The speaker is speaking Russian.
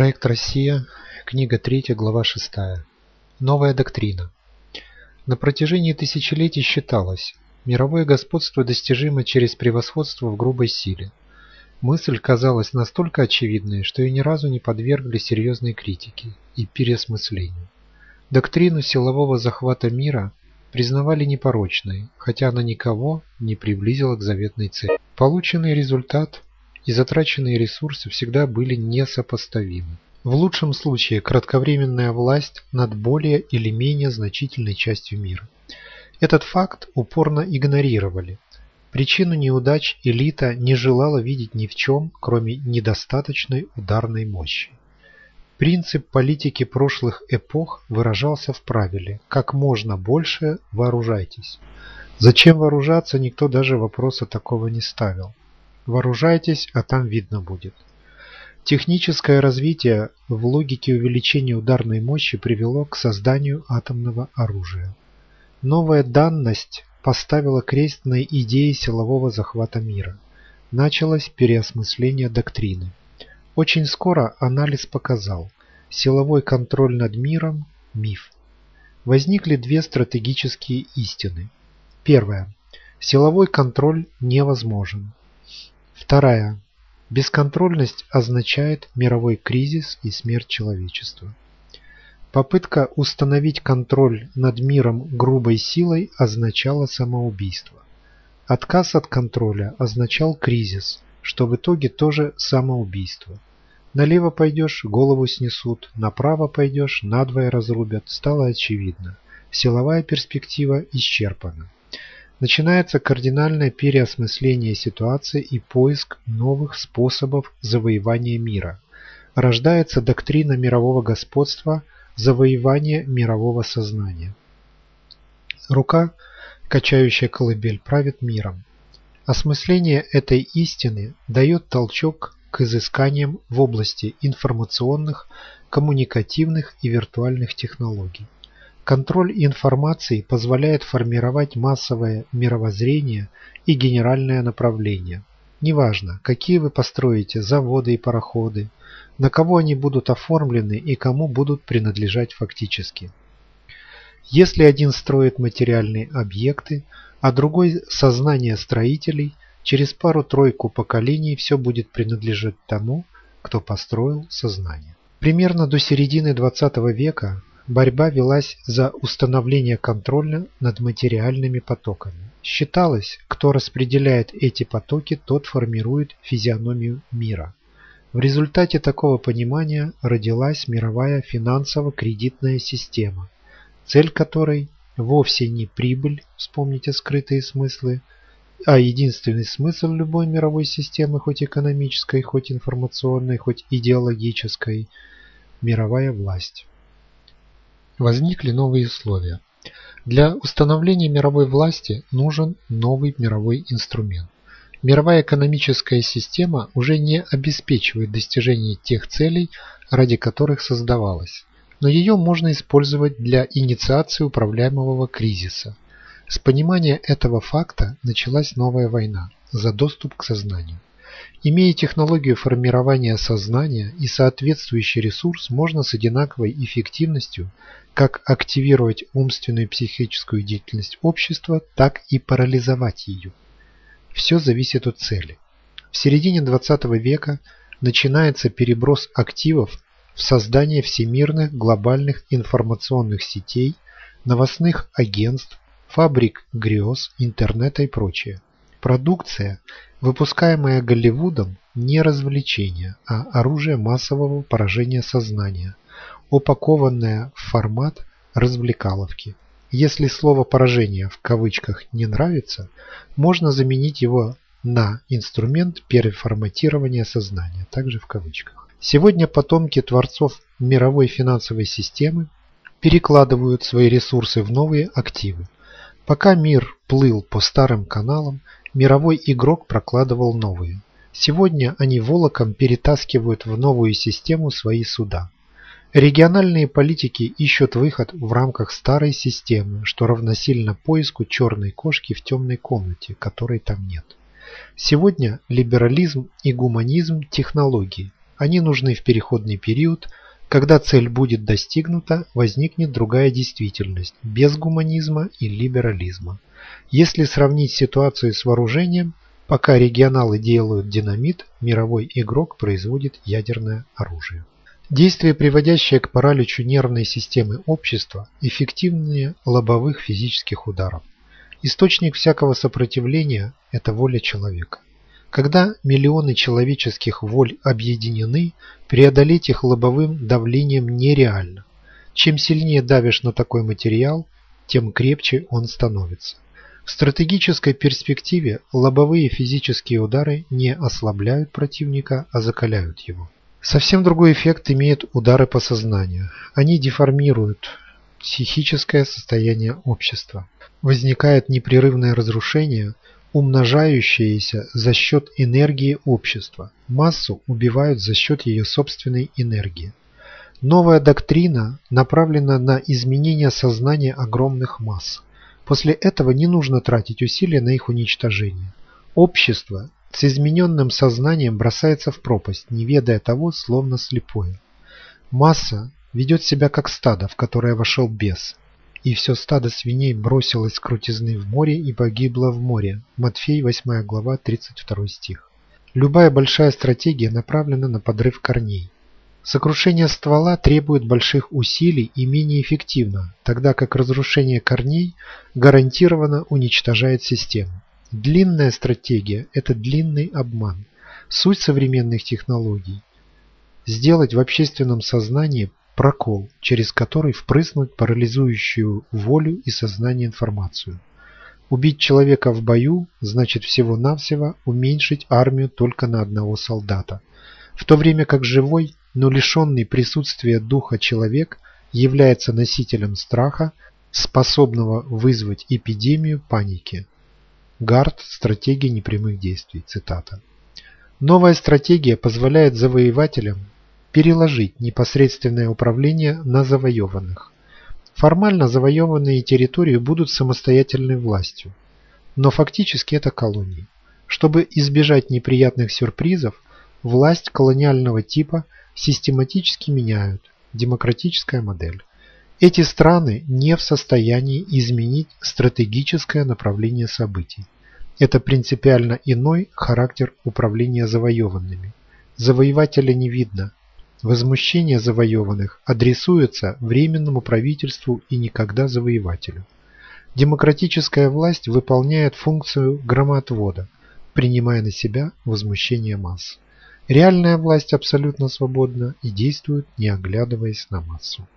Проект «Россия», книга 3, глава 6. Новая доктрина. На протяжении тысячелетий считалось, мировое господство достижимо через превосходство в грубой силе. Мысль казалась настолько очевидной, что ее ни разу не подвергли серьезной критике и переосмыслению. Доктрину силового захвата мира признавали непорочной, хотя она никого не приблизила к заветной цели. Полученный результат и затраченные ресурсы всегда были несопоставимы. В лучшем случае кратковременная власть над более или менее значительной частью мира. Этот факт упорно игнорировали. Причину неудач элита не желала видеть ни в чем, кроме недостаточной ударной мощи. Принцип политики прошлых эпох выражался в правиле «как можно больше вооружайтесь». Зачем вооружаться, никто даже вопроса такого не ставил. Вооружайтесь, а там видно будет. Техническое развитие в логике увеличения ударной мощи привело к созданию атомного оружия. Новая данность поставила крест на идее силового захвата мира. Началось переосмысление доктрины. Очень скоро анализ показал, силовой контроль над миром – миф. Возникли две стратегические истины. Первая. Силовой контроль невозможен. Вторая. Бесконтрольность означает мировой кризис и смерть человечества. Попытка установить контроль над миром грубой силой означала самоубийство. Отказ от контроля означал кризис, что в итоге тоже самоубийство. Налево пойдешь – голову снесут, направо пойдешь – надвое разрубят, стало очевидно. Силовая перспектива исчерпана. Начинается кардинальное переосмысление ситуации и поиск новых способов завоевания мира. Рождается доктрина мирового господства, завоевание мирового сознания. Рука, качающая колыбель, правит миром. Осмысление этой истины дает толчок к изысканиям в области информационных, коммуникативных и виртуальных технологий. Контроль информации позволяет формировать массовое мировоззрение и генеральное направление. Неважно, какие вы построите заводы и пароходы, на кого они будут оформлены и кому будут принадлежать фактически. Если один строит материальные объекты, а другой – сознание строителей, через пару-тройку поколений все будет принадлежать тому, кто построил сознание. Примерно до середины 20 века борьба велась за установление контроля над материальными потоками. Считалось, кто распределяет эти потоки, тот формирует физиономию мира. В результате такого понимания родилась мировая финансово-кредитная система, цель которой вовсе не прибыль, вспомните скрытые смыслы, а единственный смысл любой мировой системы, хоть экономической, хоть информационной, хоть идеологической – мировая власть возникли новые условия. Для установления мировой власти нужен новый мировой инструмент. Мировая экономическая система уже не обеспечивает достижение тех целей, ради которых создавалась, но ее можно использовать для инициации управляемого кризиса. С понимания этого факта началась новая война за доступ к сознанию. Имея технологию формирования сознания и соответствующий ресурс, можно с одинаковой эффективностью как активировать умственную и психическую деятельность общества, так и парализовать ее. Все зависит от цели. В середине 20 века начинается переброс активов в создание всемирных глобальных информационных сетей, новостных агентств, фабрик грез, интернета и прочее. Продукция, выпускаемая Голливудом, не развлечение, а оружие массового поражения сознания, упакованное в формат развлекаловки. Если слово «поражение» в кавычках не нравится, можно заменить его на инструмент переформатирования сознания, также в кавычках. Сегодня потомки творцов мировой финансовой системы перекладывают свои ресурсы в новые активы. Пока мир плыл по старым каналам, мировой игрок прокладывал новые. Сегодня они волоком перетаскивают в новую систему свои суда. Региональные политики ищут выход в рамках старой системы, что равносильно поиску черной кошки в темной комнате, которой там нет. Сегодня либерализм и гуманизм – технологии, Они нужны в переходный период, когда цель будет достигнута, возникнет другая действительность, без гуманизма и либерализма. Если сравнить ситуацию с вооружением, пока регионалы делают динамит, мировой игрок производит ядерное оружие. Действие, приводящее к параличу нервной системы общества, эффективнее лобовых физических ударов. Источник всякого сопротивления – это воля человека. Когда миллионы человеческих воль объединены, преодолеть их лобовым давлением нереально. Чем сильнее давишь на такой материал, тем крепче он становится. В стратегической перспективе лобовые физические удары не ослабляют противника, а закаляют его. Совсем другой эффект имеют удары по сознанию. Они деформируют психическое состояние общества. Возникает непрерывное разрушение, умножающееся за счет энергии общества. Массу убивают за счет ее собственной энергии. Новая доктрина направлена на изменение сознания огромных масс. После этого не нужно тратить усилия на их уничтожение. Общество с измененным сознанием бросается в пропасть, не ведая того, словно слепое. Масса ведет себя как стадо, в которое вошел бес. И все стадо свиней бросилось с крутизны в море и погибло в море. Матфей, 8 глава, 32 стих. Любая большая стратегия направлена на подрыв корней. Сокрушение ствола требует больших усилий и менее эффективно, тогда как разрушение корней гарантированно уничтожает систему. Длинная стратегия – это длинный обман. Суть современных технологий – сделать в общественном сознании прокол, через который впрыснуть парализующую волю и сознание информацию. Убить человека в бою значит всего-навсего уменьшить армию только на одного солдата, в то время как живой, но лишенный присутствия духа человек является носителем страха, способного вызвать эпидемию паники. Гард «Стратегия непрямых действий». Цитата. Новая стратегия позволяет завоевателям переложить непосредственное управление на завоеванных. Формально завоеванные территории будут самостоятельной властью, но фактически это колонии. Чтобы избежать неприятных сюрпризов, власть колониального типа систематически меняют. Демократическая модель. Эти страны не в состоянии изменить стратегическое направление событий. Это принципиально иной характер управления завоеванными. Завоевателя не видно. Возмущение завоеванных адресуется временному правительству и никогда завоевателю. Демократическая власть выполняет функцию громоотвода, принимая на себя возмущение масс. Реальная власть абсолютно свободна и действует, не оглядываясь на массу.